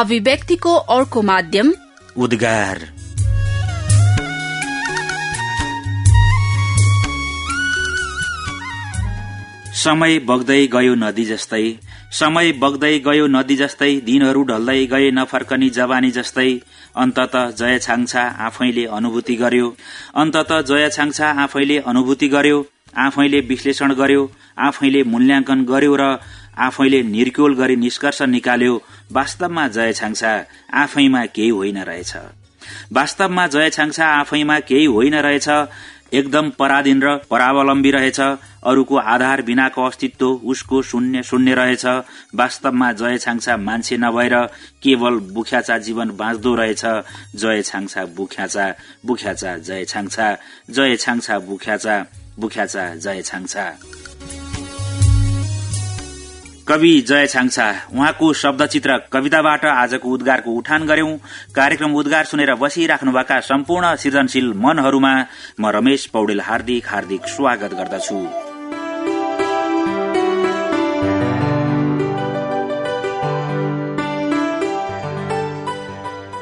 अभिव्यक्तिको अर्को माध्यम उद्गार। समय बग्दै गयो नदी जस्तै समय बग्दै गयो नदी जस्तै दिनहरू ढल्दै गए नफर्कनी जवानी जस्तै अन्तत जय छाङछा आफैले अनुभूति गर्यो अन्तत जय छाङछा आफैले अनुभूति गर्यो आफैले विश्लेषण गर्यो आफैले मूल्याङ्कन गर्यो र आफैले निर्क्योल गरी निष्कर्ष निकाल्यो वास्तवमा जय छाङछा आफैमा केही होइन रहेछ। वास्तवमा जय छाङछा आफैमा केही होइन रहेछ एकदम पराधीन र परावलम्बी रहेछ अरूको आधार बिनाको अस्तित्व उसको शून्य शून्य रहेछ वास्तवमा जय छाङछा मान्छे नभएर केवल बुख्याचा जीवन बाँच्दो रहेछ जय छाङछा बुख्याचा बुख्याचा जय छाङछा जय छाङछा बुख्याचा बुख्याचा जय छाङछा कवि जय छाङछा उहाँको शब्दचित्र कविताबाट आजको उद्गारको उठान गर्यौं कार्यक्रम उद्गार सुनेर बसिराख्नुभएका सम्पूर्ण सृजनशील मनहरूमा म रमेश पौडेल हार्दिक हार्दिक स्वागत गर्दछु।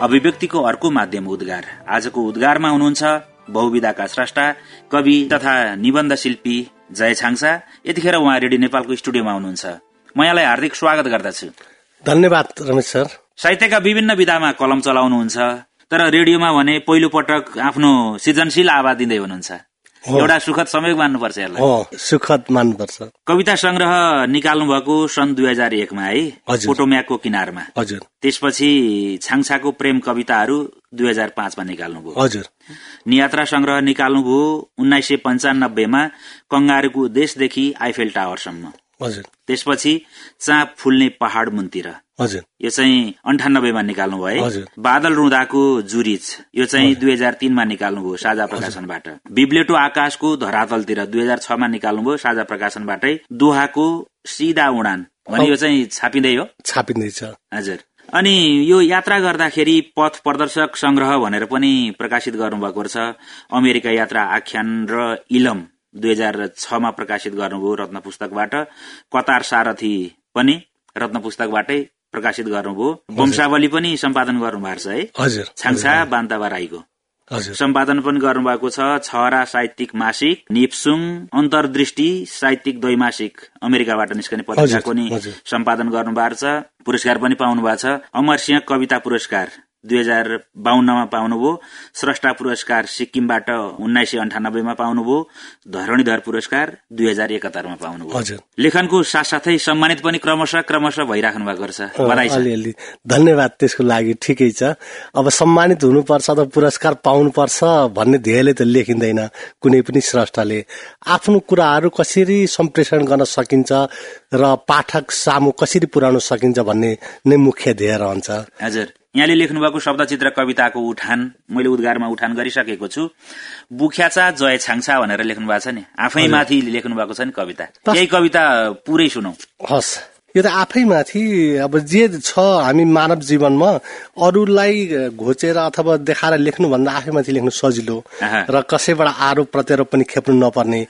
अभिव्यक्तिको अर्को माध्यम उद्गार। आजको उद्गारमा हुनुहुन्छ बहुविधाका स्रष्टा कवि तथा निबन्ध शिल्पी जय छाङसा यतिखेर उहाँ रेडियो नेपालको स्टुडियोमा हुनुहुन्छ। म यहाँलाई हार्दिक स्वागत गर्दछु। धन्यवाद रमेश सर। साहित्यका विभिन्न विधामा कलम चलाउनुहुन्छ तर रेडियोमा भने पहिलो पटक आफ्नो सृजनशील आवाज दिँदै हुनुहुन्छ। एउटा सुखद समय मान्नुपर्छ यसलाई। सुखद मान्नुपर्छ। कविता संग्रह निकाल्नु भएको सन् दुई हजार एकमा है पोटोम्याकको किनारमा। हजुर। त्यसपछि छाङछाको प्रेम कविताहरू दुई हजार पाँचमा निकाल्नुभयो। हजुर। नियात्रा संग्रह निकाल्नुभयो उन्नाइस सय पञ्चानब्बेमा कंगारूको देशदेखि आइफेल टावरसम्म। हजुर। त्यसपछि चाप फुल्ने पहाड़ मुनतिर। हजुर। यो चाहिँ अन्ठानब्बेमा निकाल्नु भयो बादल रुँदाको जुरिज यो चाहिँ दुई हजार तीनमा निकाल्नुभयो साझा प्रकाशनबाट। बिब्लेटो आकाशको धरातलतिर दुई हजार छमा निकाल्नुभयो साझा प्रकाशनबाटै। दोहाको सिधा उडान। भने यो चाहिँ छापिँदै हो। छापिँदैछ हजुर। अनि यो यात्रा गर्दाखेरि पथ प्रदर्शक संग्रह भनेर पनि प्रकाशित गर्नुभएको छ अमेरिका यात्रा आख्यान र इलम। दुई हजार छमा प्रकाशित गर्नुभयो रत्न पुस्तकबाट कतार सारथी पनि रत्न पुस्तकबाटै प्रकाशित गर्नुभयो। वंशावली पनि सम्पादन गर्नुभएको छ है? हजुर। छाङछा बान्ताबा राईको। सम्पादन पनि गर्नुभएको छ छहरा साहित्यिक मासिक निप्सुङ अन्तर्दृष्टि साहित्यिक द्वैमासिक अमेरिकाबाट निस्कने पत्रिकाको नि सम्पादन गर्नुभएको छ पुरस्कार पनि पाउनु भएको छ। अमर सिंह कविता पुरस्कार। दुई हजार बाहन्नमा पाउनुभयो। स्रष्टा पुरस्कार सिक्किमबाट उन्नाइस सय अन्ठानब्बेमा पाउनुभयो। धरणीधर पुरस्कार दुई हजार एकहत्तरमा पाउनुभयो। लेखनको साथसाथै सम्मानित पनि क्रमशः क्रमशः भइराख्नु भएको छ। अलिअलि। धन्यवाद त्यसको लागि ठिकै छ। अब सम्मानित हुनुपर्छ त पुरस्कार पाउनुपर्छ भन्ने ध्येयले त लेखिँदैन। कुनै पनि स्रष्टाले। आफ्नो कुराहरू कसरी सम्प्रेषण गर्न सकिन्छ र पाठक सामु कसरी पुर्याउन सकिन्छ भन्ने नै मुख्य ध्येय रहन्छ। हजुर। यहाँले लेख्नुभएको शब्दचित्र कविताको उठान मैले उद्गारमा उठान गरिसकेको छु। बुख्याचा जय छाङछा भनेर लेख्नु भएको छ नि। आफै माथि लेख्नु भएको छ नि कविता। यही कविता पुरै सुनौ। हस्। यो त आफैमाथि अब जे छ हामी मानव जीवनमा अरूलाई घोचेर अथवा देखाएर लेख्नुभन्दा आफैमाथि लेख्नु सजिलो र कसैबाट आरोप प्रत्यारोप पनि खेप्नु नपर्ने।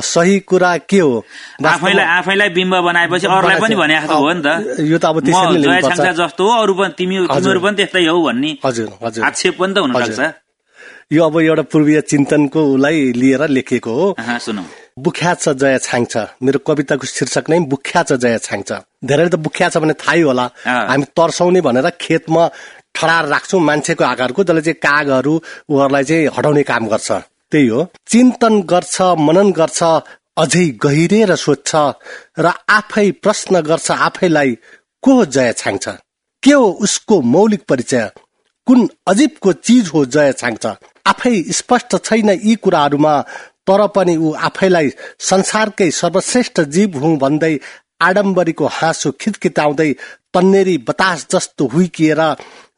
सही कुरा के हो? आफैलाई आफैलाई बिम्ब बनाएपछि अरूलाई पनि भने हो नि त। यो त अब जस्तो अरू पनि तिमी तिमीहरू पनि त्यस्तै हौ भन्ने हजुर हजुर। आक्षेप पनि त हुन सक्छ यो अब एउटा पूर्वीय चिन्तनको उसलाई लिएर लेखिएको हो। सुनौ। बुख्या छ जय छाङ्छ मेरो कविताको शीर्षक नै बुख्या छ जय छाङ्छ धेरै त बुख्या छ भने थाहै होला। हामी तर्साउने भनेर खेतमा ठडार राख्छौँ मान्छेको आकारको जसले चाहिँ कागहरू उहरूलाई चाहिँ हटाउने काम गर्छ। त्यही हो। चिन्तन गर्छ मनन गर्छ अझै गहिरेर सोध्छ र आफै प्रश्न गर्छ आफैलाई को जय छाङ्छ के हो उसको मौलिक परिचय? कुन अजीबको चिज हो जय छाङ्छ आफै स्पष्ट छैन यी कुराहरूमा। तर पनि ऊ आफैलाई संसारकै सर्वश्रेष्ठ जीव हुँ भन्दै आडम्बरीको हाँसो खिचकिताउँदै तन्नेरी बतास जस्तो हुइकिएर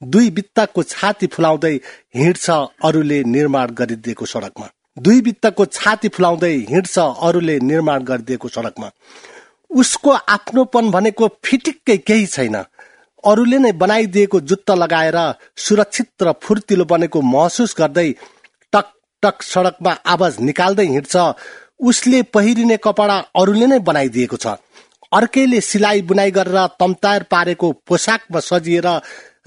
दुई बित्ताको छाती फुलाउँदै हिँड्छ अरूले निर्माण गरिदिएको सडकमा। दुई बित्ताको छाती फुलाउँदै हिँड्छ अरूले निर्माण गरिदिएको सडकमा। उसको आफ्नोपन भनेको फिटिक्कै केही छैन। अरूले नै बनाइदिएको जुत्ता लगाएर सुरक्षित र फुर्तिलो बनेको महसुस गर्दै टक सडकमा आवाज निकाल्दै हिँड्छ। उसले पहिरिने कपडा अरूले नै बनाइदिएको छ। अर्कैले सिलाइ बुनाइ गरेर तम्तायर पारेको पोसाकमा सजिएर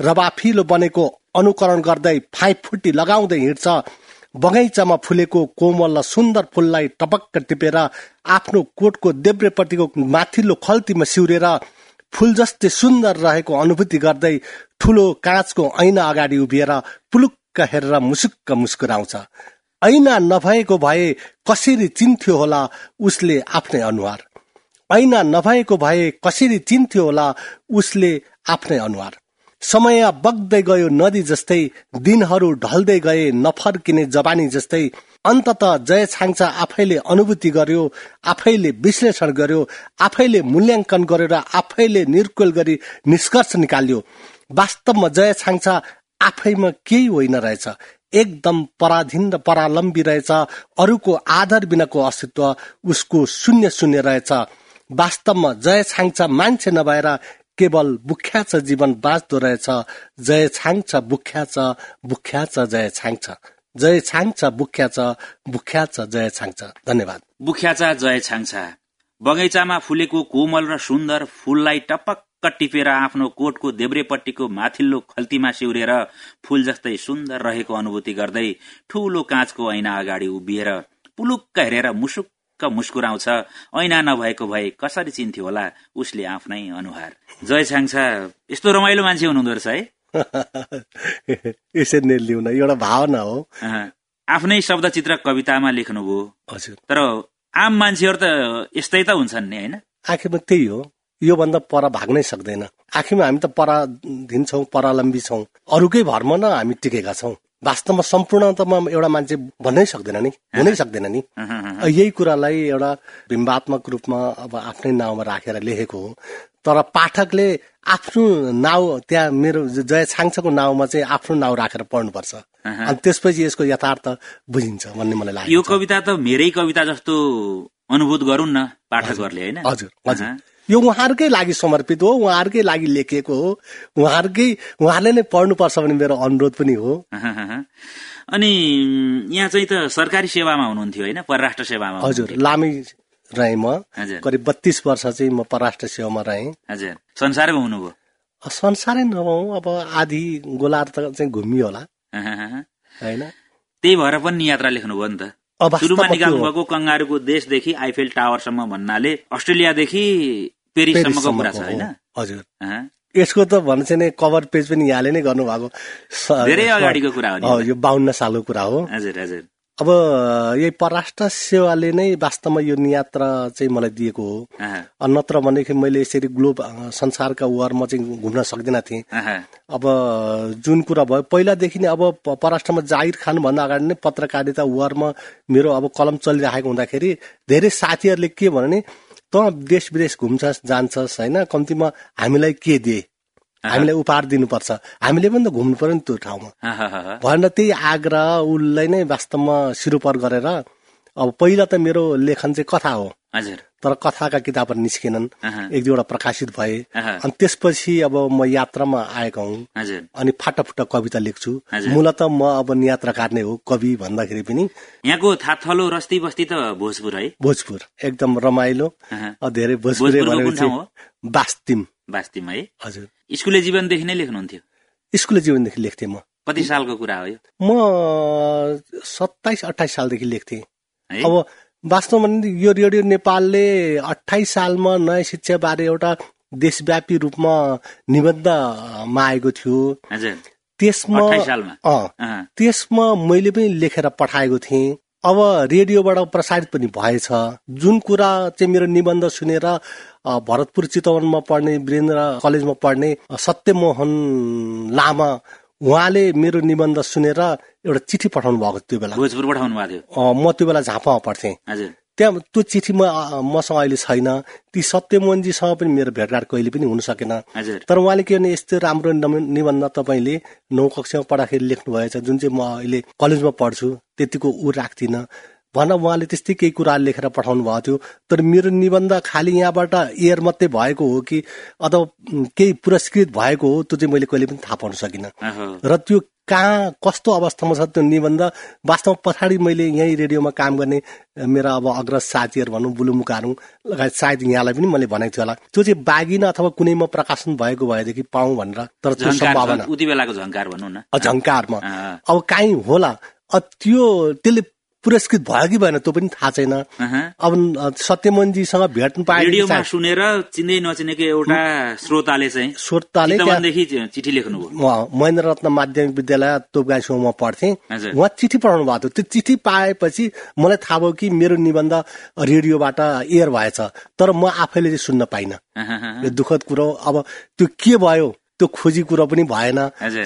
रबाफिलो बनेको अनुकरण गर्दै फाइफुटी लगाउँदै हिँड्छ। बगैँचामा फुलेको कोमल र सुन्दर फुललाई टपक्क टिपेर आफ्नो कोटको देब्रेपट्टिको माथिल्लो खल्तीमा सिउरेर फुल जस्तै सुन्दर रहेको अनुभूति गर्दै ठुलो काँचको ऐना अगाडि उभिएर पुलुक्क हेरेर मुसुक्क मुस्कुराउँछ। ऐना नभएको भए कसरी चिन्थ्यो होला उसले आफ्नै अनुहार। ऐना नभएको भए कसरी चिन्थ्यो होला उसले आफ्नै अनुहार। समय बग्दै गयो नदी जस्तै दिनहरू ढल्दै गए नफर्किने जवानी जस्तै। अन्तत जय छाङचा आफैले अनुभूति गर्यो आफैले विश्लेषण गर्यो आफैले मूल्याङ्कन गरेर आफैले निर्कुल गरी निष्कर्ष निकाल्यो। वास्तवमा जय छाङचा आफैमा केही होइन रहेछ। एकदम पराधीन र परालम्बी रहेछ अरूको आधार बिनाको अस्तित्व उसको शून्य शून्य रहेछ। वास्तवमा जय छाङचा मान्छे नभएर केवल बुख्याच जीवन बाँच्दो रहेछ। जय छाङछ बुख्याच बुख्याच जय छाङछ। जय छाङछ बुख्याच बुख्याच जय छाङछ। धन्यवाद। बुख्याचा जय छाङछा। बगैँचामा फुलेको कोमल र सुन्दर फूललाई टपक्क टिपेर आफ्नो कोटको देब्रेपट्टिको माथिल्लो खल्तीमा सिउरेर फूल जस्तै सुन्दर रहेको अनुभूति गर्दै ठूलो काँचको ऐना अगाडि उभिएर पुलुक्क हेरेर मुसुक मुस्कुराउँछ ऐना नभएको भए कसरी चिन्थ्यो होला उसले आफ्नै अनुहार। जय छाङछा यस्तो रमाइलो मान्छे हुनुहुँदो रहेछ है? यसरी नै एउटा भावना हो। आफ्नै शब्द चित्र कवितामा लेख्नुभयो। हजुर। तर आम मान्छेहरू त यस्तै त हुन्छन् नि होइन? आखिरमा त्यही हो। योभन्दा पर भाग्नै सक्दैन। आखिरमा हामी त पराधीन छौँ परालम्बी छौँ। अरूकै भरमा न हामी टिकेका छौँ। वास्तवमा सम्पूर्णतामा एउटा मान्छे भन्नै सक्दैन नि। हुनै सक्दैन नि। यही कुरालाई एउटा बिम्बात्मक रूपमा अब आफ्नै नाउँमा राखेर लेखेको हो। तर पाठकले आफ्नो नाउँ त्यहाँ मेरो जय छाङछको नाउँमा चाहिँ आफ्नो नाउँ राखेर पढ्नुपर्छ। अनि त्यसपछि यसको यथार्थ बुझिन्छ भन्ने मलाई लाग्छ। यो कविता त मेरै कविता जस्तो अनुभूत गरौँ न पाठकहरूले होइन? हजुर हजुर। यो उहाँहरूकै लागि समर्पित हो उहाँहरूकै लागि लेखिएको हो। उहाँहरूकै उहाँले नै पढ्नुपर्छ भन्ने मेरो अनुरोध पनि हो। अनि यहाँ चाहिँ त सरकारी सेवामा हुनुहुन्थ्यो होइन? परराष्ट्र सेवामा हजुर लामै रहेँ म। करिब बत्तीस वर्ष चाहिँ म परराष्ट्र सेवामा रहेँ। हजुर। संसारैमा हुनुभयो? संसारै नभऊ अब आधी गोलार त चाहिँ घुमियो होला। होइन? त्यही भएर पनि यात्रा लेख्नुभयो नि त। सुरुमा निकाल्नु भएको कङ्गारूको देशदेखि आइफेल टावरसम्म भन्नाले अस्ट्रेलियादेखि पेरिससम्मको कुरा छ होइन? हजुर। यसको त भन्छ नै कभर पेज पनि यहाँले नै गर्नुभएको धेरै अगाडिको कुरा हो यो बाहन्न सालको कुरा हो। हजुर हजुर। अब यही परराष्ट्र सेवाले नै वास्तवमा यो नियात्रा चाहिँ मलाई दिएको हो। नत्र भनेदेखि मैले यसरी ग्लोब संसारका वारमा चाहिँ घुम्न सक्दिनँ थिएँ। अब जुन कुरा भयो पहिलादेखि नै अब परराष्ट्रमा जागिर खानुभन्दा अगाडि नै पत्रकारिता वारमा मेरो अब कलम चलिराखेको हुँदाखेरि धेरै साथीहरूले के भने त देश विदेश घुम्छस् जान्छस् होइन? कम्तीमा हामीलाई के दिए? हामीलाई उपहार दिनुपर्छ। हामीले पनि त घुम्नु पर्यो नि त्यो ठाउँमा। भनेर त्यही आग्रह उसलाई नै वास्तवमा सिरोपर गरेर अब पहिला त मेरो लेखन चाहिँ कथा हो। हजुर। तर कथाका किताबहरू निस्केनन्। एक दुईवटा प्रकाशित भए। अनि त्यसपछि अब म यात्रामा आएको हुँ। अनि फाटाफुट्टा कविता लेख्छु। मूलत म अब यात्राकार नै हो कवि भन्दाखेरि पनि। यहाँको थाथलो रस्ती बस्ती त भोजपुर है? भोजपुर। एकदम रमाइलो। धेरै भोजपुर बास्तिम। बास्तिम है? हजुर। स्कुले जीवनदेखि नै लेख्नुहुन्थ्यो? स्कुले जीवनदेखि लेख्थेँ म। कति सालको कुरा हो म सत्ताइस अठाइस सालदेखि लेख्थेँ। अब वास्तवमा यो रेडियो नेपालले अठाइस सालमा नयाँ शिक्षा बारे एउटा देशव्यापी रूपमा निबन्धमा आएको थियो। त्यसमा त्यसमा मैले पनि लेखेर पठाएको थिएँ। अब रेडियोबाट प्रसारित पनि भएछ। जुन कुरा चाहिँ मेरो निबन्ध सुनेर भरतपुर चितवनमा पढ्ने वीरेन्द्र कलेजमा पढ्ने सत्यमोहन लामा उहाँले मेरो निबन्ध सुनेर एउटा चिठी पठाउनु भएको त्यो बेला। भोजपुर पठाउनु भएको थियो। म त्यो बेला झापामा पढ्थेँ। त्यहाँ त्यो चिठी म मसँग अहिले छैन। ती सत्यमोहनजीसँग पनि मेरो भेटघाट कहिले पनि हुन सकेन। तर उहाँले के भने यस्तो राम्रो निबन्ध तपाईँले नौ कक्षामा पढाखेरि लेख्नु भएछ जुन चाहिँ म अहिले कलेजमा पढ्छु त्यतिको ऊ राख्दिनँ। भन उहाँले त्यस्तै केही कुराहरू लेखेर पठाउनु भएको थियो। तर मेरो निबन्ध खालि यहाँबाट एयर मात्रै भएको हो कि अथवा केही पुरस्कृत भएको हो त्यो चाहिँ मैले कहिले पनि थाहा पाउन सकिनँ। र त्यो कहाँ कस्तो अवस्थामा छ त्यो निबन्ध वास्तवमा पछाडि मैले यहीँ रेडियोमा काम गर्ने मेरा अब अग्रज साथीहरू भनौँ बुलुमुकाहरू लगायत सायद यहाँलाई पनि मैले भनेको थियो होला। त्यो चाहिँ बागिन अथवा कुनैमा प्रकाशन भएको भएदेखि पाऊँ भनेर तर त्यो सम्भावना। झङ्कारमा अब काहीँ होला। त्यो त्यसले पुरस्कृत भयो कि भएन त्यो पनि थाहा छैन। अब सत्यमनजीसँग भेट्नु रेडियोमा सुनेर चिन्दै नचिनेको एउटा श्रोताले चाहिँ श्रोताले चिठी लेख्नु महेन्द्र रत्न माध्यमिक विद्यालय तोपगाईसँग म पढ्थेँ। उहाँ चिठी पढाउनु भएको थियो। त्यो चिठी पाएपछि मलाई थाहा भयो कि मेरो निबन्ध रेडियोबाट एयर भएछ। तर म आफैले चाहिँ सुन्न पाइनँ। यो दुःखद कुरो अब त्यो के भयो? त्यो खोजी कुरो पनि भएन।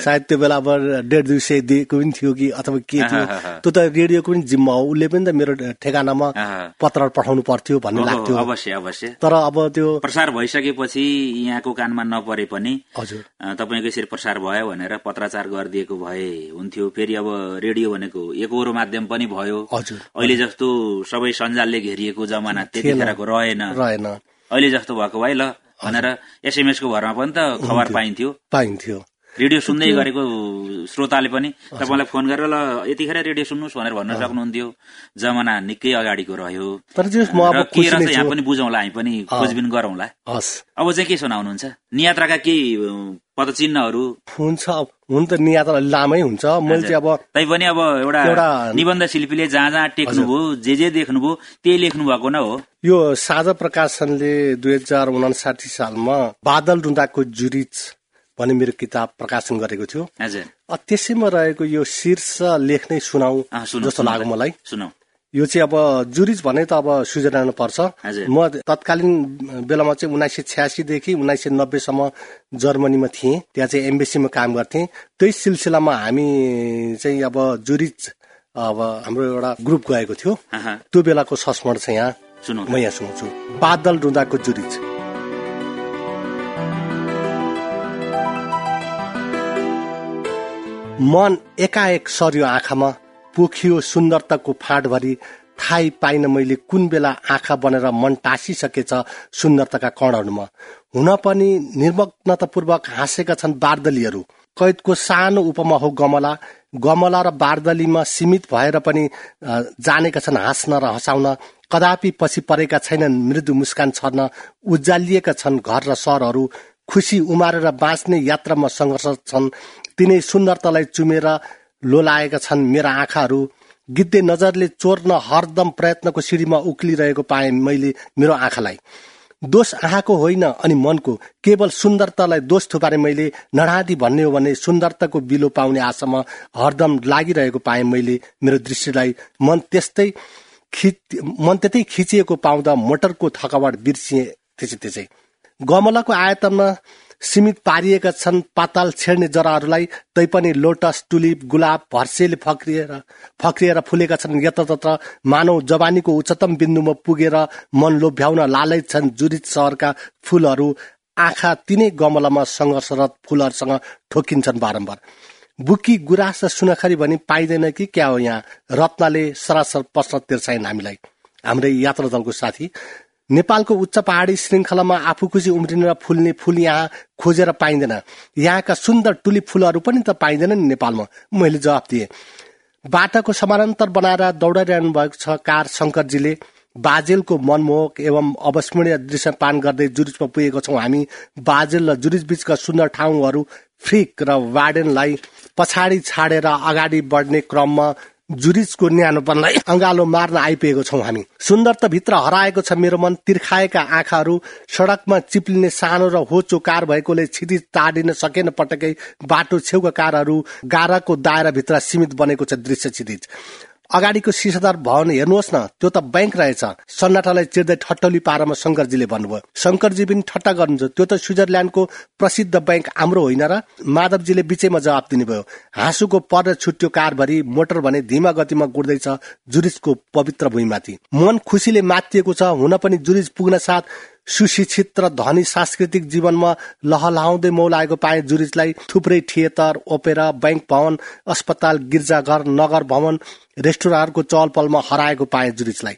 सायद त्यो बेला अब डेढ दुई सय दिएको पनि थियो कि अथवा के थियो। त्यो त रेडियोको पनि जिम्मा हो। उसले पनि त मेरो ठेगानामा पत्र पठाउनु पर्थ्यो भन्ने लाग्थ्यो। अवश्य अवश्य। तर अब त्यो प्रसार भइसकेपछि यहाँको कानमा नपरे पनि हजुर। तपाईँको यसरी प्रसार भयो भनेर पत्राचार गरिदिएको भए हुन्थ्यो। फेरि अब रेडियो भनेको एकहोरो माध्यम पनि भयो। हजुर। अहिले जस्तो सबै सञ्जालले घेरिएको जमाना त्यतिखेरको रहेन। रहेन। अहिले जस्तो भएको भए ल भनेर एसएमएसको भरमा पनि त खबर पाइन्थ्यो। पाइन्थ्यो। रेडियो सुन्दै गरेको श्रोताले पनि तपाईँलाई फोन गरेर ल यतिखेर रेडियो सुन्नुहोस् भनेर भन्न सक्नुहुन्थ्यो। जमाना निकै अगाडिको रह्यो। यहाँ पनि बुझौँला हामी पनि खोजबिन गरौँला। अब चाहिँ के सुनाउनुहुन्छ? नियात्राका केही पदचिन्हहरू हुन्छ हुन त नियात्रा लामै हुन्छ। मैले चाहिँ अब तैपनि अब एउटा निबन्ध शिल्पीले जहाँ जहाँ टेक्नुभयो जे जे देख्नुभयो त्यही लेख्नु भएको न हो। यो साझा प्रकाशनले दुई हजार उनासाठी सालमा बादल रुँदाको जुरिच भन्ने मेरो किताब प्रकाशन गरेको थियो। त्यसैमा रहेको यो शीर्ष लेख नै सुनाऊ जस्तो लाग्यो मलाई। यो चाहिँ अब जुरिज भने त अब स्विजरल्यान्ड पर्छ। म तत्कालीन बेलामा चाहिँ उन्नाइस सय छ्यासीदेखि उन्नाइस सय नब्बेसम्म जर्मनीमा थिएँ। त्यहाँ चाहिँ एम्बेसीमा काम गर्थेँ। त्यही सिलसिलामा हामी चाहिँ अब जुरिज अब हाम्रो एउटा ग्रुप गएको थियो। त्यो बेलाको संस्मरण चाहिँ यहाँ म यहाँ सुनाउँछु। बादल रुँदाको जुरिज। मन एकाएक सर्यो आँखामा पोखियो सुन्दरताको फाँटभरि थाहै पाइन मैले कुन बेला आँखा बनेर मन टाँसिसकेछ सुन्दरताका कणहरूमा। हुन पनि निर्मग्नतापूर्वक हाँसेका छन् बार्दलीहरू। कैदको सानो उपमा हो गमला। गमला र बार्दलीमा सीमित भएर पनि जानेका छन् हाँस्न र हँसाउन। कदापि पछि परेका छैनन् मृदु मुस्कान छर्न। उज्यालिएका छन् घर र सहरहरू। खुसी उमारेर बाँच्ने यात्रामा सङ्घर्ष छन्। तिनै सुन्दरतालाई चुमेर लोलाएका छन्। मेरा आँखाहरू गिद्धे नजरले चोर्न हरदम प्रयत्नको सिँढीमा उक्लिरहेको पाएँ मैले मेरो आँखालाई। दोष आँखाको होइन अनि मनको। केवल सुन्दरतालाई दोष थुपारे मैले नढादी भन्ने हो भने सुन्दरताको बिलो पाउने आशामा हरदम लागिरहेको पाएँ मैले मेरो दृष्टिलाई। मन त्यस्तै खिच मन त्यतै खिचिएको पाउँदा मोटरको थकावट बिर्सिए त्यसै त्यसै। गमलाको आयतनमा सीमित पारिएका छन् पाताल छेड्ने जराहरूलाई तैपनि लोटस टुलिप गुलाब भर्सेले फक्रिएर फक्रिएर फुलेका छन्। यत्रतत्र मानव जवानीको उच्चतम बिन्दुमा पुगेर मन लोभ्याउन लालै छन् जुरित सहरका फूलहरू। आँखा तिनै गमलामा सङ्घर्षरत फूलहरूसँग ठोकिन्छन् बारम्बार। बुकी गुराँस र सुनखरी भनी पाइँदैन कि क्या हो यहाँ? रत्नले सरासर प्रश्न तिर्छाइन् हामीलाई। हाम्रै यात्रा दलको साथी नेपालको उच्च पहाडी श्रृङ्खलामा आफू खुसी उम्रिने फुल्ने फुल यहाँ खोजेर पाइँदैन। यहाँका सुन्दर टुलिप फुलहरू पनि त पाइँदैन नि नेपालमा। मैले जवाफ दिएँ। बाटाको समानान्तर बनाएर दौडाइरहनु भएको छ कार शङ्करजीले बाजेलको मनमोहक एवं अवस्मरणीय दृश्य पान गर्दै जुरिजमा पुगेको छौँ हामी। बाजेल र जुरिज बीचका सुन्दर ठाउँहरू फ्रिक र वार्डेनलाई पछाडि छाडेर अगाडि बढ्ने क्रममा जुरिजको न्यानोपनलाई अङ्गालो मार्न आइपुगेको छौँ हामी। सुन्दरता भित्र हराएको छ मेरो मन तिर्खाएका आँखाहरू सड़कमा चिप्लिने सानो र होचो कार भएकोले क्षितिज ताडिन सकेन पटकै बाटो छेउका कारहरू गाराको दायराभित्र सीमित बनेको छ दृश्य क्षितिज। अगाडिको शिशादार भवन हेर्नुहोस् न त्यो त ब्याङ्क रहेछ। सन्नाटालाई चिर्दै ठट्टली पारामा शङ्करजीले भन्नुभयो। शङ्करजी पनि ठट्टा गर्नुहुन्छ। त्यो त स्विजरल्याण्डको प्रसिद्ध ब्याङ्क हाम्रो होइन र माधवजीले बिचैमा जवाब दिनुभयो। हाँसुको पर छुट्यो कारभरि मोटर भने धीमा गतिमा गुड्दैछ जुरिजको पवित्र भूमिमाथि मन खुसीले मातिएको छ हुन पनि जुरिज पुग्न साथ सुशिक्षित र धनी सांस्कृतिक जीवनमा लहलाउँदै मौलाएको पाए। जुरिजलाई थुप्रै थिएटर ओपेरा ब्याङ्क भवन अस्पताल गिर्जाघर नगर भवन रेस्टुराँटको चहल पहलमा हराएको पाए जुरिजलाई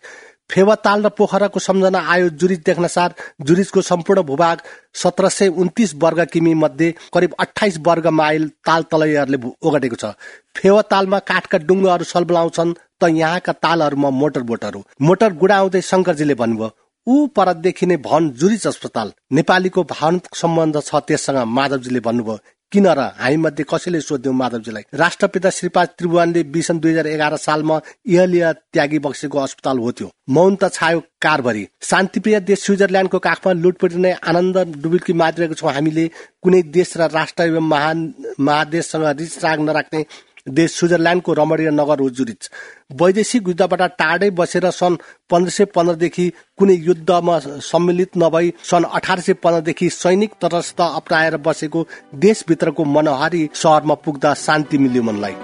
फेवाताल र पोखराको सम्झना आयो जुरिज देख्न सार जुरिजको सम्पूर्ण भूभाग सत्र सय उन्तिस वर्ग किमी मध्ये करिब अठाइस वर्ग माइल ताल तलैहरूले ओगटेको छ। फेवातालमा काठका डुङ्गोहरू सलबलाउँछन् त यहाँका तालहरूमा मोटर बोटहरू मोटर गुडाउँदै शङ्करजीले भन्नुभयो ऊ परदेखि नै भवन जुरिज अस्पताल। नेपालीको भावनात्मक सम्बन्ध छ त्यससँग माधवजीले भन्नुभयो किन र? हामी मध्ये कसैले सोध्यौं माधवजीलाई? राष्ट्रपिता श्रीपाद त्रिभुवनले विसन दुई हजार एघार सालमा इहलिया त्यागी बक्सेको अस्पताल हो त्यो। मौन त छायो कारभरि। शान्तिप्रिय देश स्विजरल्याण्डको काखमा लुटपटी नै आनन्द डुबुल्की मारिरहेको छौँ हामीले। कुनै देश र राष्ट्र एवं महान महादेशसँग रिस राग नराख्ने देश स्विजरल्याण्डको रमणीय नगर हो जुरिच। वैदेशिक युद्धबाट टाढै बसेर सन् पन्ध्र सय पन्ध्रदेखि कुनै युद्धमा सम्मिलित नभई सन् अठार सय पन्ध्रदेखि सैनिक तटस्थ अप्नाएर बसेको देशभित्रको मनोहारी सहरमा पुग्दा शान्ति मिल्यो मनलाई।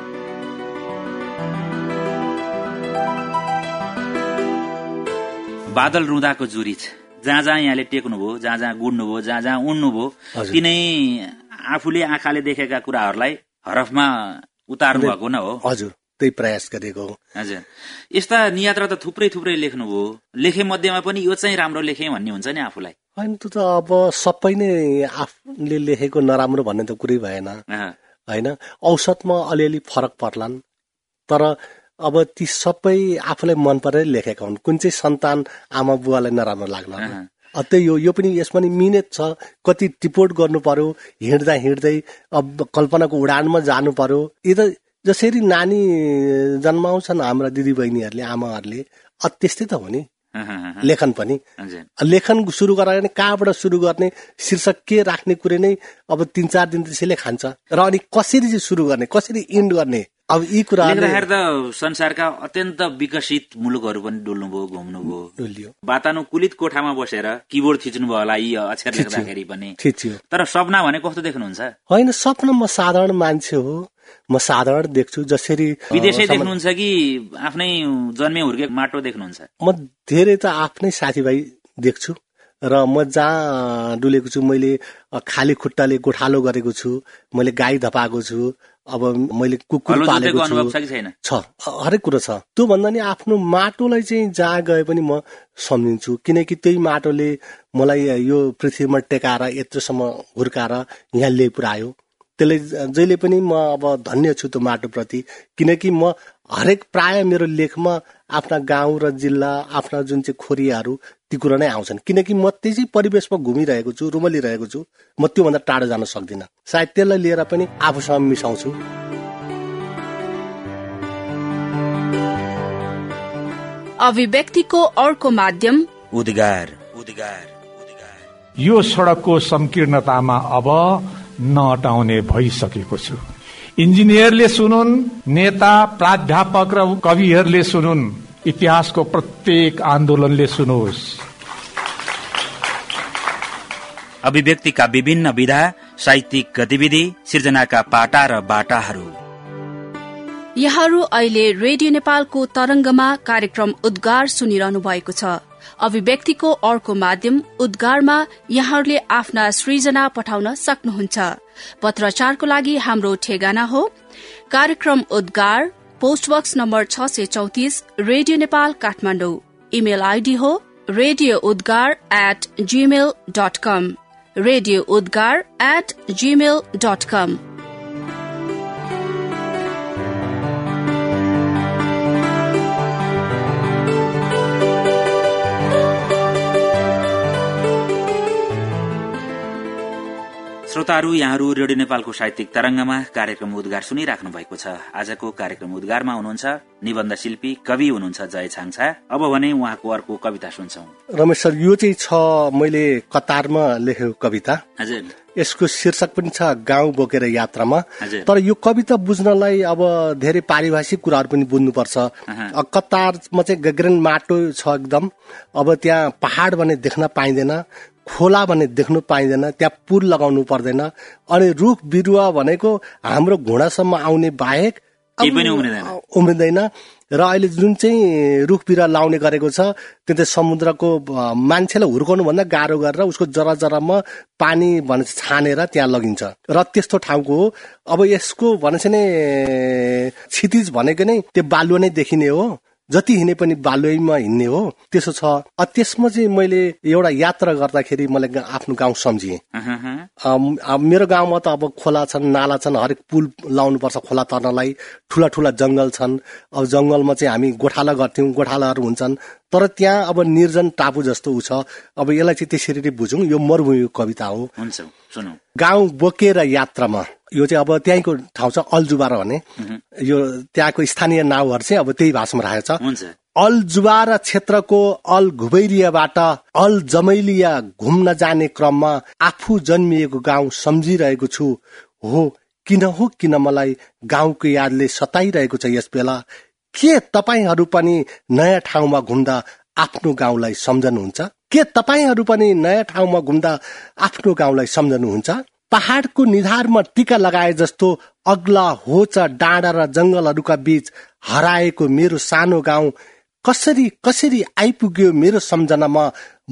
बादल रुँदाको जुरिच। जहाँ जहाँ यहाँले टेक्नुभयो जहाँ जहाँ गुड्नुभयो जहाँ जहाँ उड्नुभयो तिनै आफूले आँखाले देखेका कुराहरूलाई हरफमा उतार्नु भएको न हो। हजुर त्यही प्रयास गरेको हजुर। यस्ता नियात्रा त थुप्रै थुप्रै लेख्नुभयो लेखे मध्येमा पनि यो चाहिँ राम्रो लेखे भन्ने हुन्छ नि आफूलाई। होइन त्यो त अब सबै नै आफूले लेखेको नराम्रो भन्ने त कुरै भएन। होइन औसतमा अलिअलि फरक पर्लान्। तर अब ती सबै आफूलाई मन परेर लेखेका हुन्। कुन चाहिँ सन्तान आमा बुवालाई नराम्रो लाग्ला। त्यही हो यो पनि यसमा नि मिहिनेत छ। कति टिपोट गर्नु पर्यो हिँड्दा हिँड्दै अब कल्पनाको उडानमा जानु पर्यो। यो त जसरी नानी जन्माउँछन् हाम्रा दिदी बहिनीहरूले आमाहरूले त्यस्तै त हो नि। लेखन पनि। लेखन सुरु गरायो भने कहाँबाट सुरु गर्ने शीर्षक के राख्ने कुरो नै अब तिन चार दिन त्यसैले खान्छ। र अनि कसरी चाहिँ सुरु गर्ने कसरी इन्ड गर्ने अब यी कुरा त संसारका अत्यन्त विकसित मुलुकहरू पनि डुल्नुभयो घुम्नुभयो। डुल्यो। वातानुकूलित कोठामा बसेर किबोर्ड थिच्नुभयो होला यी अक्षर लेख्दाखेरि पनि। तर सपना भने कस्तो देख्नुहुन्छ? होइन सपना म साधारण मान्छे हो। म साधारण देख्छु जसरी विदेशै देख्नुहुन्छ कि आफ्नै जन्मे हुर्के माटो देख्नुहुन्छ? म धेरै त आफ्नै साथीभाइ देख्छु र म जहाँ डुलेको छु मैले खाली खुट्टाले गोठालो गरेको छु मैले गाई धपाएको छु अब मैले कुकुर पालेको छु छ। हरेक कुरो छ। त्यो भन्दा नि आफ्नो माटोलाई चाहिँ जहाँ गए पनि म सम्झिन्छु। किनकि त्यही माटोले मलाई यो पृथ्वीमा टेकाएर यत्रोसम्म हुर्काएर यहाँ ल्याइ पुऱ्यायो त्यसले जहिले पनि म अब धन्य छु त्यो माटोप्रति। किनकि म हरेक प्राय मेरो लेखमा आफ्ना गाउँ र जिल्ला आफ्ना जुन चाहिँ खोरियाहरू ती कुरा नै आउँछन्। किनकि म त्यसै परिवेशमा घुमिरहेको छु रुमलिरहेको छु। म त्योभन्दा टाढो जान सक्दिनँ। सायद त्यसलाई लिएर पनि आफूसँग मिसाउँछु। अभिव्यक्तिको अर्को माध्यम उद्गार। उद्गार यो सडकको संकीर्णतामा अब नअटाउने भइसकेको छु। इन्जिनियरले सुनुन् नेता प्राध्यापक र कविहरूले सुनुन्। इतिहासको प्रत्येक आन्दोलनले सुनोस्। अभिव्यक्तिका विभिन्न विधा साहित्यिक गतिविधि सृजनाका पाटा र बाटाहरू। यहाँहरू अहिले रेडियो नेपालको तरंगमा कार्यक्रम उद्गार सुनिरहनु भएको छ। अभिव्यक्तिको अर्को माध्यम उद्गारमा यहाँहरूले आफ्ना सृजना पठाउन सक्नुहुन्छ। पत्रचारको लागि हाम्रो ठेगाना हो। कार्यक्रम उद्गार पोस्टबक्स नम्बर छ सय चौतिस radio Nepal Kathmandu. Email ID हो radio Udgar at Gmail dot com radio Udgar at Gmail dot com श्रोताहरू यहाँहरू रेडियो नेपालको साहित्यिक तरंगमा कार्यक्रम उद्गार सुनिराख्नु भएको छ। आजको कार्यक्रम उद्गारमा हुनुहुन्छ निबन्ध शिल्पी कवि हुनुहुन्छ जय छाङछा। अब भने उहाँको अर्को कविता सुन्छौ। रमेश सर यो चाहिँ छ मैले कतारमा लेखेको कविता। हजुर। यसको शीर्षक पनि छ गाउँ बोकेर यात्रामा। तर यो कविता बुझ्नलाई अब धेरै पारिभाषिक कुराहरू पनि बुझ्नुपर्छ। कतारमा चाहिँ गग्रेन माटो छ एकदम। अब त्यहाँ पहाड भने देख्न पाइँदैन। खोला भने देख्नु पाइँदैन त्यहाँ पुल लगाउनु पर्दैन। अनि रुख बिरुवा भनेको हाम्रो घुँडासम्म आउने बाहेक उम्रिँदैन। र अहिले जुन चाहिँ रुख बिरुवा लाउने गरेको छ त्यो चाहिँ समुद्रको मान्छेलाई हुर्काउनु भन्दा गाह्रो गरेर उसको जरा जरामा पानी भने छानेर त्यहाँ लगिन्छ। र त्यस्तो ठाउँको हो। अब यसको भने नै क्षितिज भनेको नै त्यो बालुवा नै देखिने हो। जति हिँडे पनि बालुईमा हिँड्ने हो त्यसो छ। त्यसमा चाहिँ मैले एउटा यात्रा गर्दाखेरि मैले आफ्नो गाउँ सम्झिएँ। मेरो गाउँमा त अब खोला छन् नाला छन् हरेक पुल लाउनु पर्छ खोला तर्नलाई। ठुला ठुला जङ्गल छन्। अब जङ्गलमा चाहिँ हामी गोठाला गर्थ्यौँ गोठालाहरू हुन्छन्। तर त्यहाँ अब निर्जन टापु जस्तो ऊ छ। अब यसलाई चाहिँ त्यसरी नै बुझौँ। यो मरुभूमिको कविता हो। गाउँ बोकेर यात्रामा यो चाहिँ अब त्यहीँको ठाउँ छ अल्जुबार भने यो त्यहाँको स्थानीय नाउँहरू चाहिँ अब त्यही भाषामा राखेको छ। अल जुबार क्षेत्रको अल घुबैरियाबाट अल जमैलिया घुम्न जाने क्रममा आफू जन्मिएको गाउँ सम्झिरहेको छु। हो किन हो किन मलाई गाउँको यादले सताइरहेको छ यस बेला? के तपाईँहरू पनि नयाँ ठाउँमा घुम्दा आफ्नो गाउँलाई सम्झनुहुन्छ? के तपाईँहरू पनि नयाँ ठाउँमा घुम्दा आफ्नो गाउँलाई सम्झनुहुन्छ? पहाड़को निधारमा टिका लगाए जस्तो अग्ला होच डाँडा र जंगलहरूका बीच हराएको मेरो सानो गाउँ कसरी कसरी आइपुग्यो मेरो सम्झनामा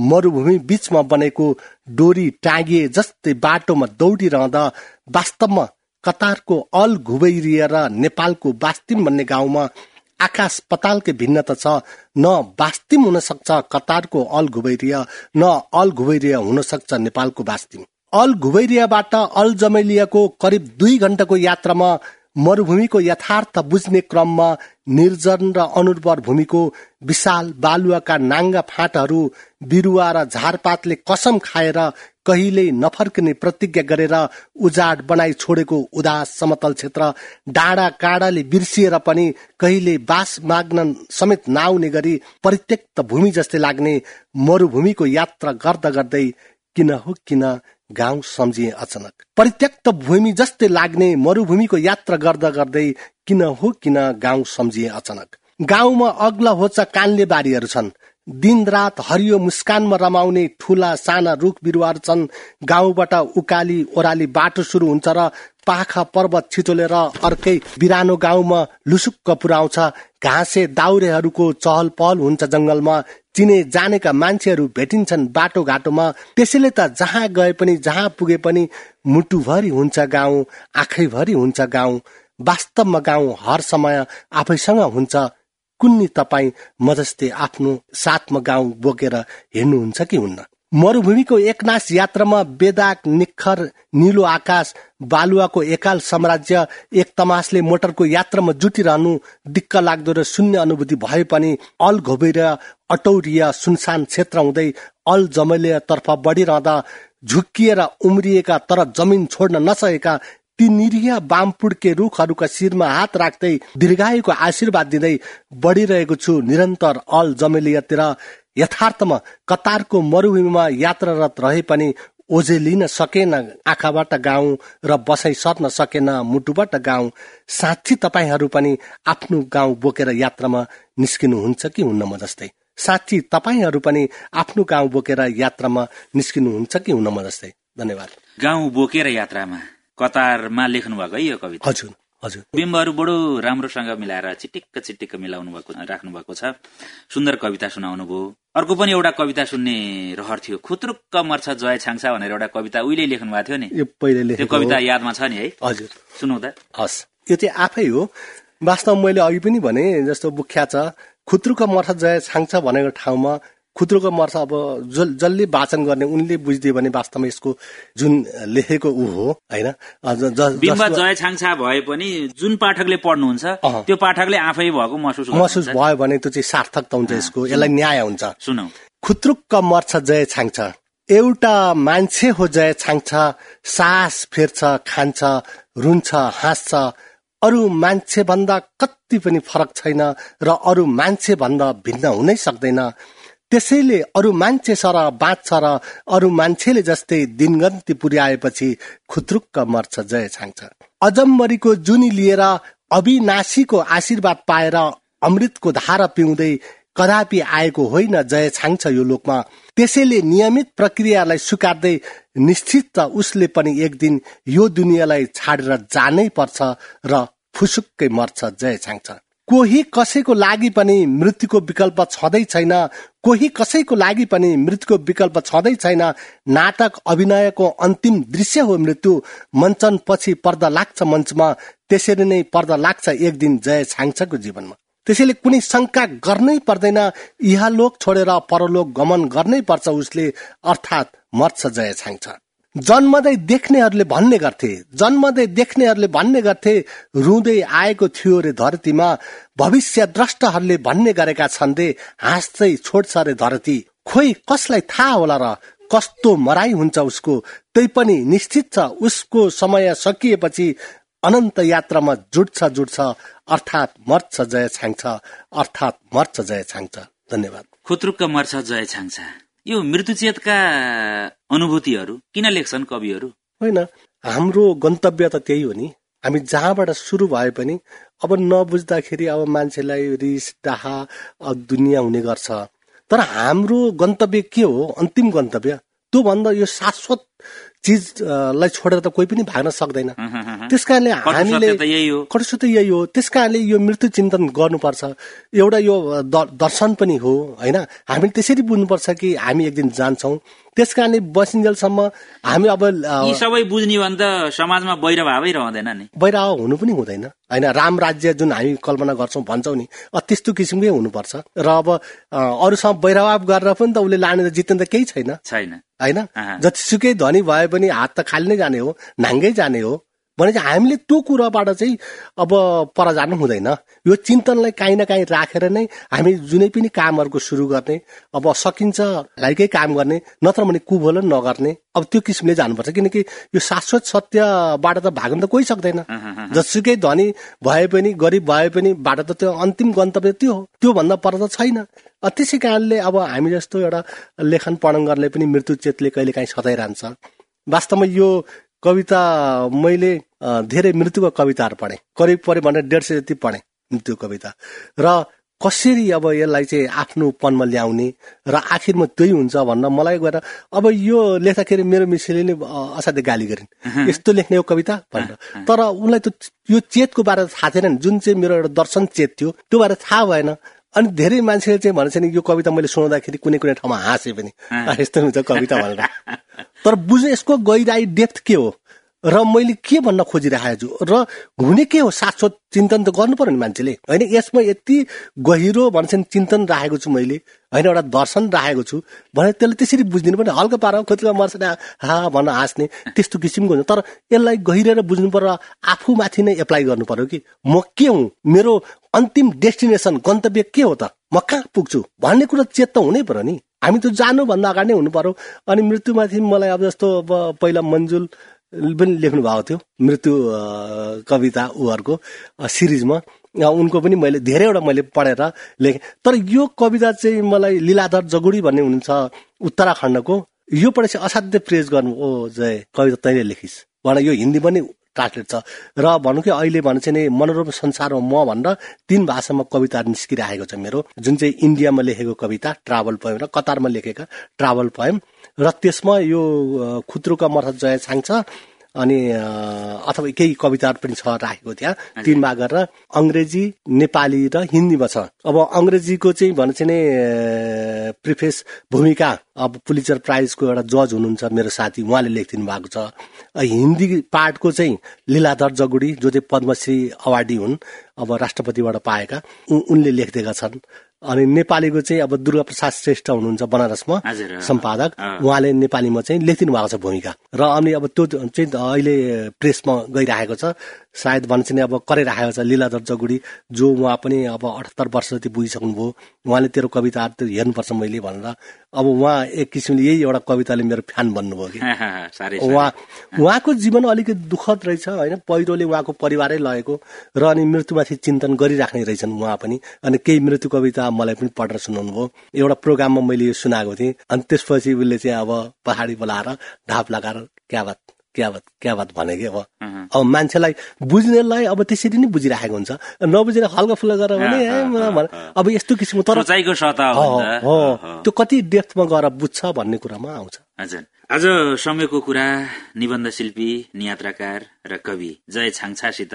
मरुभूमि बीचमा बनेको डोरी टाँगिए जस्तै बाटोमा दौडिरहँदा वास्तवमा कतारको अल घुबैरिएर नेपालको बास्तिम भन्ने गाउँमा आकाश पतालकै भिन्नता छ। न बास्तिम हुन सक्छ कतारको अल घुबैरिया न अल घुबैरिया हुन सक्छ नेपालको बास्तिम अल घुबैरियाबाट अल जमैलियाको करिब दुई घण्टाको यात्रामा मरुभूमिको यथार्थ बुझ्ने क्रममा निर्जन र अनुर्वर भूमिको विशाल बालुवाका नाङ्गा फाँटहरू बिरुवा र झारपातले कसम खाएर कहिले नफर्किने प्रतिज्ञा गरेर उजाड बनाई छोडेको उदास समतल क्षेत्र डाँडा काँडाले बिर्सिएर पनि कहिले बास माग्न समेत नआउने गरी परित्यक्त भूमि जस्तै लाग्ने मरुभूमिको यात्रा गर्दा गर्दै किन हो किन गाउँ सम्झिए अचानक। परित्यक्त भूमि जस्तै लाग्ने मरुभूमिको यात्रा गर्दा गर्दै किन हो किन गाउँ सम्झिए अचानक। गाउँमा अग्ला होचा कानले बारीहरू छन्। दिन रात हरियो मुस्कानमा रमाउने ठुला साना रुख बिरुवाहरू छन्। गाउँबाट उकाली ओह्राली बाटो सुरु हुन्छ र पाखा पर्वत छिचोलेर अर्कै बिरानो गाउँमा लुसुक्क पुर्याउँछ। घाँसे दाउरेहरूको चहल पहल हुन्छ जंगलमा। चिने जानेका मान्छेहरू भेटिन्छन् बाटो घाटोमा त्यसैले त जहाँ गए पनि जहाँ पुगे पनि मुटुभरि हुन्छ गाउँ आँखैभरि हुन्छ गाउँ। वास्तवमा गाउँ हर समय आफैसँग हुन्छ। कुन्नी तपाईँ म आफ्नो साथमा गाउँ बोकेर हिँड्नुहुन्छ कि हुन्न? मरुभूमिको एकनाश यात्रामा बेदाग निखर निलो आकाश बालुवाको एकाल साम्राज्य एक तमासले मोटरको यात्रामा जुटिरहनु दिक्क लाग्दो र शून्य अनुभूति भए पनि अल घोबेर अटौरिया सुनसान क्षेत्र हुँदै अल तर्फ बढिरहँदा झुक्किएर उम्रिएका तर जमिन छोड्न नसकेका ती निरीह बामपुड्के रुखहरूका शिरमा हात राख्दै दीर्घायुको आशीर्वाद दिँदै बढिरहेको छु निरन्तर अल जमेलियातिर। यथार्थमा कतारको मरुभूमिमा यात्रारत रहे पनि ओझे लिन सकेन आँखाबाट गाउँ र बसाइ सर्न सकेन मुटुबाट गाउँ। साथी तपाईँहरू पनि आफ्नो गाउँ बोकेर यात्रामा निस्किनुहुन्छ कि हुन्न म जस्तै? साथी तपाईँहरू पनि आफ्नो गाउँ बोकेर यात्रामा निस्किनुहुन्छ कि हुन्न म जस्तै? धन्यवाद। गाउँ बोकेर यात्रामा। कतारमा लेख्नु भएको है यो कविता। हजुर हजुर। बिम्बहरू बडो राम्रोसँग मिलाएर चिटिक्क चिटिक्क मिलाउनु भएको राख्नु भएको छ। सुन्दर कविता सुनाउनु भयो। अर्को पनि एउटा कविता सुन्ने रहर थियो। खुत्रुक्क मर्छ जय छाङ्सा भनेर एउटा कविता उहिले लेख्नु भएको थियो नि। त्यो कविता यादमा छ नि है। हजुर। सुनौ त। हस्। यो चाहिँ आफै हो। वास्तवमा मैले अघि पनि भने जस्तो बुख्या छ खुत्रुक मर्छ जय छाङ्छ भनेको ठाउँमा खुद्रोको मर्छ अब जसले वाचन गर्ने उनले बुझिदियो भने वास्तवमा यसको जुन लेखेको ऊ हो होइन? जय छाङछा भए पनि जुन पाठकले पढ्नुहुन्छ त्यो पाठकले आफै भएको महसुस महसुस भयो भने त्यो चाहिँ सार्थक त हुन्छ यसको यसलाई न्याय हुन्छ। सुनौ। खुत्रुक्क मर्छ जय छाङ्छ। एउटा मान्छे हो जय छाङ्छ सास फेर्छ खान्छ रुन्छ हाँस्छ। अरू मान्छे भन्दा कति पनि फरक छैन र अरू मान्छे भन्दा भिन्न हुनै सक्दैन। त्यसैले अरू मान्छे सर बाँच्छ र अरू मान्छेले जस्तै दिनगन्ती पुर्याएपछि खुत्रुक्क मर्छ जय छाङ्छ। अजम्मरीको जुनी लिएर अविनाशीको आशीर्वाद पाएर अमृतको धारा पिउँदै कदापि आएको होइन जय छाङ्छ यो लोकमा। त्यसैले नियमित प्रक्रियालाई स्वीकार्दै निश्चित उसले पनि एक दिन यो दुनियाँलाई छाडेर जानै पर्छ र फुसुक्कै मर्छ जय छाङ्छ। कोही कसैको लागि पनि मृत्युको विकल्प छँदै छैन कोही कसैको लागि पनि मृत्युको विकल्प छँदै छैन। नाटक अभिनयको अन्तिम दृश्य हो मृत्यु। मञ्चन पछि पर्दा लाग्छ मञ्चमा। त्यसरी नै पर्दा लाग्छ एक दिन जय छाङ्छको जीवनमा। त्यसैले कुनै शङ्का गर्नै पर्दैन। इहालोक छोडेर परलोक गमन गर्नै पर्छ उसले। अर्थात् मर्छ जय छाङ्छ। जन्मदै देख्नेहरूले भन्ने गर्थे। जन्मदै देख्नेहरूले भन्ने गर्थे रुँदै आएको थियो रे धरतीमा भविष्य द्रष्टहरूले भन्ने गरेका छन् रे हाँस्दै छोड्छ रे धरती। खोइ कसलाई थाहा होला र? कस्तो मराई हुन्छ उसको? तै पनि निश्चित छ उसको समय सकिएपछि अनन्त यात्रामा जुट्छ जुट्छ। अर्थात् मर्छ जय छाङ्छ अर्थात् मर्छ जय छाङ्छ धन्यवाद। खुत्रुक्क मर्छ जय छाङ्छ यो मृत्युचेतका अनुभूतिहरू किन लेख्छन् कविहरू? होइन हाम्रो गन्तव्य त त्यही हो नि। हामी जहाँबाट सुरु भए पनि अब नबुझ्दाखेरि अब मान्छेलाई रिस डाहा दुनियाँ हुने गर्छ। तर हाम्रो गन्तव्य के हो? अन्तिम गन्तव्य? त्यो भन्दा यो शाश्वत चिजलाई छोडेर त कोही पनि भाग्न सक्दैन। त्यस कारणले हामीले कटो त यही हो। त्यस कारणले यो मृत्यु चिन्तन गर्नुपर्छ। एउटा यो दर्शन पनि हो होइन? हामीले त्यसरी बुझ्नुपर्छ कि हामी एक दिन जान्छौँ। त्यस कारणले बसिन्जेलसम्म हामी अब सबै बुझ्ने भने त समाजमा बैरभावै रहँदैन नि। बैरभाव हुनु पनि हुँदैन होइन? राम राज्य जुन हामी कल्पना गर्छौँ भन्छौँ नि त्यस्तो किसिमकै हुनुपर्छ। र अब अरूसँग बैरभाव गरेर पनि त उसले लाने त जित्ने त केही छैन। छैन। होइन? जतिसुकै धनी भए पनि हात त खाली नै जाने हो नाङ्गै जाने हो। भने चाहिँ हामीले त्यो कुराबाट चाहिँ अब पर जानु हुँदैन। यो चिन्तनलाई काहीँ न काहीँ राखेर नै हामी जुनै पनि कामहरूको सुरु गर्ने अब सकिन्छ लाइकै काम गर्ने नत्र भने कुभोलन नगर्ने अब त्यो किसिमले जानुपर्छ। किनकि यो शाश्वत सत्यबाट त भाग्न त कोही सक्दैन। जसुकै धनी भए पनि गरिब भए पनि बाट त त्यो अन्तिम गन्तव्य त्यो हो। त्योभन्दा पर त छैन। त्यसै कारणले अब हामी जस्तो एउटा लेखन पढन गर्ने पनि मृत्यु चेतले कहिले काहीँ सताइरहन्छ। वास्तवमा यो कविता मैले धेरै मृत्युको कविताहरू पढेँ। करिब पऱ्यो भने डेढ सय जति पढेँ मृत्यु कविता। र कसरी अब यसलाई चाहिँ आफ्नो पनमा ल्याउने र आखिरमा त्यही हुन्छ भन्न मलाई गएर अब यो लेख्दाखेरि मेरो मिसले नै असाध्यै गाली गरिन्। यस्तो लेख्ने हो कविता भनेर। तर उनलाई त यो चेतको बारे थाहा थिएन। जुन चाहिँ मेरो एउटा दर्शन चेत थियो त्यो बारे थाहा भएन। अनि धेरै मान्छेले चाहिँ भन्छ नि यो कविता मैले सुनाउँदाखेरि कुनै कुनै ठाउँमा हाँसे पनि। यस्तो हुन्छ कविता भनेर तर बुझ्नु यसको गहिराई डेप्थ के हो? र मैले के भन्न खोजिरहेको छु? र हुने के हो? शाश्वत चिन्तन त गर्नु पर्यो नि मान्छेले। होइन यसमा यति गहिरो भन्छ चिन्तन राखेको छु मैले। होइन एउटा दर्शन राखेको छु। भने त्यसले त्यसरी बुझिदिनु पर्ने हल्का पारा खोज्दा मर्छ हा भन्न हाँस्ने त्यस्तो किसिमको हुन्छ। तर यसलाई गहिरेर बुझ्नु पर्यो आफूमाथि नै एप्लाई गर्नु पर्यो कि म के हुँ? मेरो अन्तिम डेस्टिनेसन गन्तव्य के हो त? म कहाँ पुग्छु? भन्ने कुरा चेत त हुनै पर्यो नि। हामी त जानुभन्दा अगाडि नै हुनु पर्यो। अनि मृत्युमाथि मलाई अब जस्तो अब पहिला मन्जुल पनि लेख्नु भएको थियो मृत्यु कविता उहरूको सिरिजमा। उनको पनि मैले धेरैवटा मैले पढेर लेखेँ। तर यो कविता चाहिँ मलाई लीलाधर जगुडी भन्ने हुनुहुन्छ उत्तराखण्डको। यो पढेपछि असाध्य प्रेज गर्नु ओ जय कविता तैँले लेखिस्। भनेर यो हिन्दी पनि ट्रान्सलेट छ। र भनौँ कि अहिले भने चाहिँ मनोरम संसारमा म भनेर तीन भाषामा कविताहरू निस्किरहेको छ मेरो। जुन चाहिँ इन्डियामा लेखेको कविता ट्राभल पोएम र कतारमा लेखेका ट्राभल पोएम। र त्यसमा यो खुत्रुका मर्थ जय छाङ छ अनि अथवा केही कविताहरू पनि छ राखेको त्यहाँ। तिन भाग गरेर अङ्ग्रेजी नेपाली र हिन्दीमा छ। अब अङ्ग्रेजीको चाहिँ भने चाहिँ प्रिफेस भूमिका। अब पुलिचर प्राइजको एउटा जज हुनुहुन्छ मेरो साथी उहाँले लेखिदिनु भएको छ। हिन्दी पार्टको चाहिँ लीलाधर जगुडी जो चाहिँ पद्मश्री अवार्डी हुन् अब राष्ट्रपतिबाट पाएका उनले लेखिदिएका छन्। अनि नेपालीको चाहिँ अब दुर्गा प्रसाद श्रेष्ठ हुनुहुन्छ बनारसमा सम्पादक। उहाँले नेपालीमा चाहिँ लेखिदिनु भएको छ भूमिका। र अनि अब त्यो चाहिँ अहिले प्रेसमा गइरहेको छ। सायद भन्छ नि अब कराइराखेको छ लीलाधर जगुडी जो उहाँ पनि अब अठहत्तर वर्ष जति पुगिसक्नुभयो उहाँले तेरो कविताहरू त हेर्नुपर्छ मैले भनेर अब उहाँ एक किसिमले यही एउटा कविताले मेरो फ्यान बन्नुभयो कि। उहाँ उहाँको जीवन अलिकति दुःखद रहेछ होइन? पहिरोले उहाँको परिवारै लगेको र अनि मृत्युमाथि चिन्तन गरिराख्ने रहेछन् उहाँ पनि। अनि केही मृत्यु कविता मलाई पनि पढेर सुनाउनु भयो एउटा प्रोग्राममा मैले यो सुनाएको थिएँ। अनि त्यसपछि उसले चाहिँ अब पहाडी बोलाएर ढाप लगाएर क्या बात। क्या बात क्या बात भने कि अब अब मान्छेलाई बुझ्नेलाई अब त्यसरी नै बुझिराखेको हुन्छ। नबुझेर हल्का फुल्का गरेर भने अब यस्तो किसिमको तर त्यो कति डेप्थमा गएर बुझ्छ भन्ने कुरामा आउँछ। हजुर। आज समयको कुरा निबन्ध शिल्पी नियात्राकार र कवि जय छाङछासित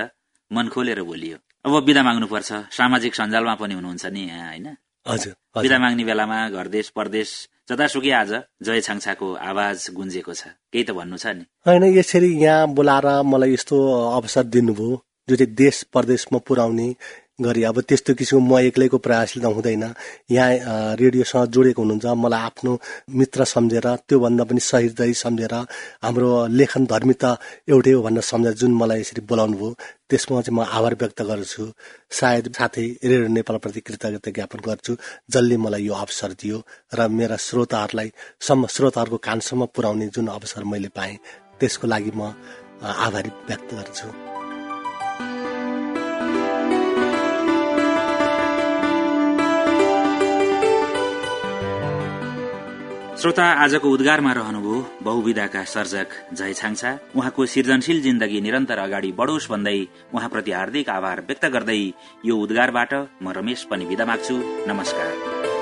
मन खोलेर बोलियो। अब विदा माग्नुपर्छ। सामाजिक सञ्जालमा पनि हुनुहुन्छ नि यहाँ होइन? हजुर विदा माग्ने बेलामा घर देश परदेश जतासुकै आज जय छाङछाको आवाज गुन्जेको छ। केही त भन्नु छ नि। होइन यसरी यहाँ बोलाएर मलाई यस्तो अवसर दिनुभयो जो चाहिँ देश परदेशमा पुर्याउने गरी। अब त्यस्तो किसिमको म एक्लैको प्रयासले त हुँदैन। यहाँ रेडियोसँग जोडेको हुनुहुन्छ। मलाई आफ्नो मित्र सम्झेर त्योभन्दा पनि सहिदय सम्झेर हाम्रो लेखन धर्मी त एउटै हो भनेर सम्झेर जुन मलाई यसरी बोलाउनु भयो त्यसमा चाहिँ म आभार व्यक्त गर्छु। सायद साथै रेडियो नेपालप्रति कृतज्ञता ज्ञापन गर्छु। जसले मलाई यो अवसर दियो र मेरा श्रोताहरूलाई सम्म श्रोताहरूको कानसम्म पुर्याउने जुन अवसर मैले पाएँ त्यसको लागि म आभारी व्यक्त गर्छु। श्रोता आजको उद्गारमा रहनुभयो बहुविधाका सर्जक जय छाङछा। उहाँको सृजनशील जिन्दगी निरन्तर अगाडि बढोस् भन्दै उहाँप्रति हार्दिक आभार व्यक्त गर्दै यो उद्गारबाट म रमेश पनि विदा माग्छु। नमस्कार।